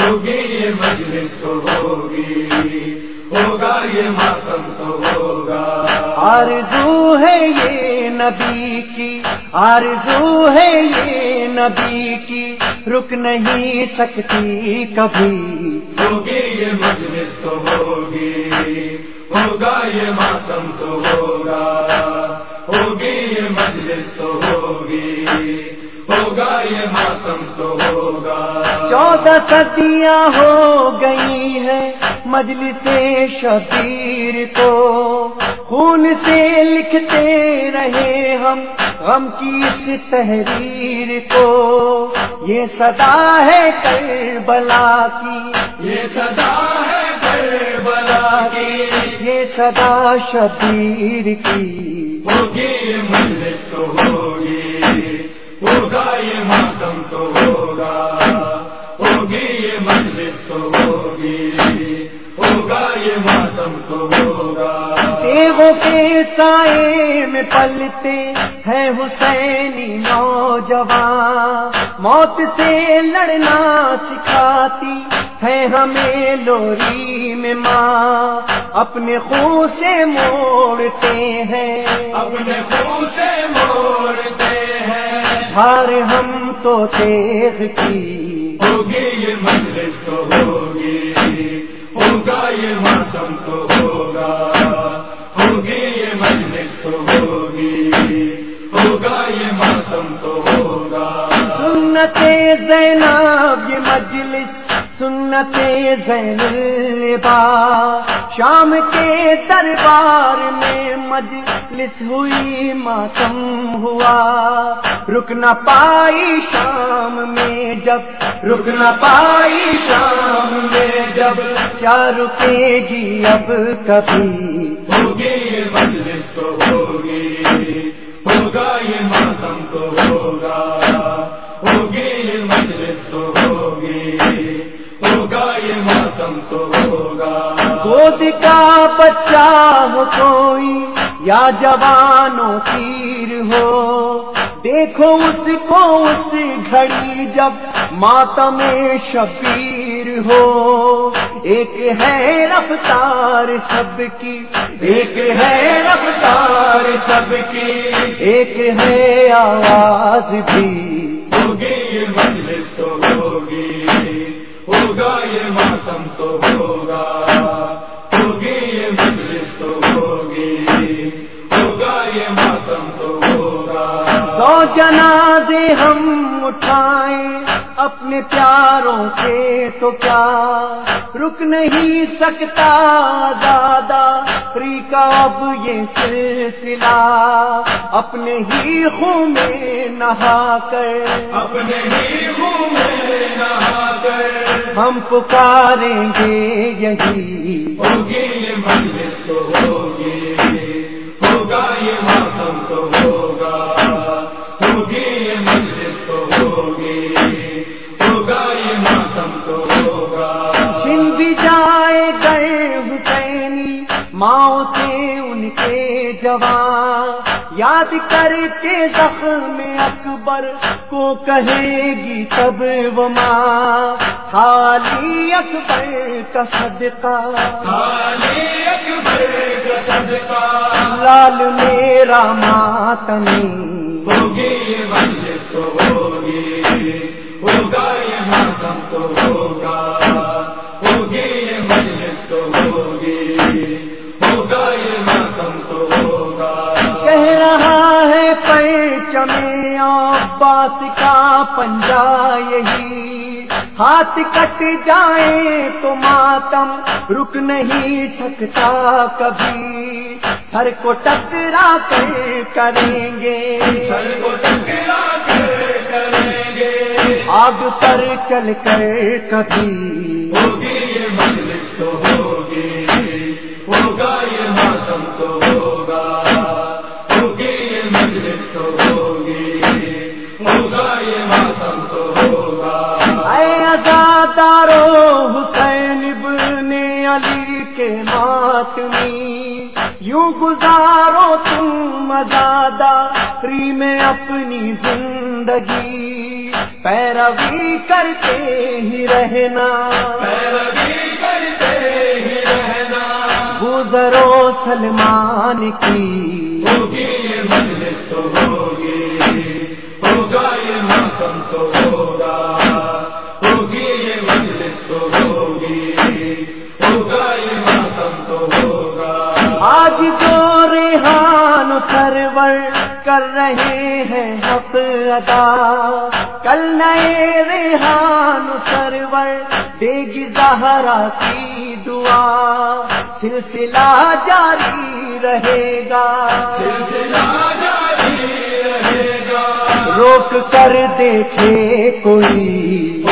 ہوگی یہ مجلس تو ہوگی ہوگا یہ ماتم تو ہوگا۔ آرزو ہے یہ نبی کی آرزو ہے یہ نبی کی رک نہیں سکتی کبھی۔ ہوگی یہ مجلس تو ہوگی ہوگا یہ ماتم تو ہوگا۔ ہوگی یہ مجلس تو ہوگی۔ ہوگا یہ ماتم تو ہوگا۔ چودہ صدیاں ہو گئی ہیں مجلس شبیر کو۔ خون سے لکھتے رہے ہم غم کی اس تحریر کو۔ یہ صدا ہے کربلا کی۔ یہ صدا ہے کربلا کی۔ یہ صدا شبیر کی۔ تو ہوگا ہوگی یہ مجلس تو ہوگی ہوگا یہ ماتم تو ہوگا۔ دیو کے سائے میں پلتے ہیں حسینی نوجوان موت سے لڑنا سکھاتی ہے ہمیں لوری میں ماں۔ اپنے خون سے موڑتے ہیں۔ اپنے خون سے موڑتے ہیں۔ ہار ہم تو تیز کی۔ ہوگی یہ مجلس تو ہوگی ہوگا یہ ماتم تو ہوگا۔ ہوگی یہ مجلس تو ہوگی ہوگا یہ ماتم تو ہوگا۔ سنت زینب یہ مجلس سنت زین البا شام کے دربار میں مجلس ہوئی، ماتم ہوا۔ رک نہ پائی شام میں جب، رک نہ پائی شام میں جب۔ کیا رکے گی اب کبھی؟ ہوگی مجلس تو ہوگی، ہوگا یہ ماتم تو ہوگا۔ ہوگی مجلس تو ہوگی ماتم تو ہوگا۔ گود کا بچہ ہو کوئی یا جوانوں تیر ہو۔ دیکھو اس کو اس گھڑی جب ماتم شبیر ہو۔ ایک ہے رفتار سب کی۔ ایک ہے رفتار سب کی۔ ایک ہے آواز بھی۔ ہوگی مجلس تو ہوگی۔ ہوگا یہ ماتم تو ہوگا، ہوگی یہ مجلس تو ہوگی، ہوگا یہ ماتم تو ہوگا۔ سو جنازے ہم اٹھائیں۔ اپنے پیاروں کے تو کیا رک نہیں سکتا دادا پری کا اب یہ سلسلہ اپنے ہی خون میں نہا کر۔ اپنے ہی منہ میں نہا کر۔ ہم پکاریں گے یہی۔ ماں سے ان کے جوان یاد کر کے زخم اکبر کو کہے گی تب وہ ماں۔ خالی اکبر کا صدقہ۔ خالی اکبر کا صدقہ۔ لال میرا ماتمی ہوگی یہ مجلس تو ہوگی۔ ہوگا یہ ماتم تو ہوگا۔ ہوگی یہی ہاتھ کٹ جائے تو ماتم رک نہیں سکتا کبھی۔ ہر کو ٹکرا کر کریں گے۔ سر کو ٹکرا کر کریں گے۔ آگ پر چل کر کبھی۔ ہوگی یہ مجلس تو ہوگی۔ ہوگا یہ ماتم تو ہوگی۔ یوں گزارو تم مزادہ فری میں اپنی زندگی۔ پیروی کرتے ہی رہنا۔ پیروی کرتے ہی رہنا۔ گزرو سلمان کی آج جو ریحان سرور کر رہے ہیں حق ادا کل نئے ریحان سرور دے گی زہرا کی دعا سلسلہ جاری رہے گا۔ سلسلہ جاری رہے گا۔ روک کر دیکھے کوئی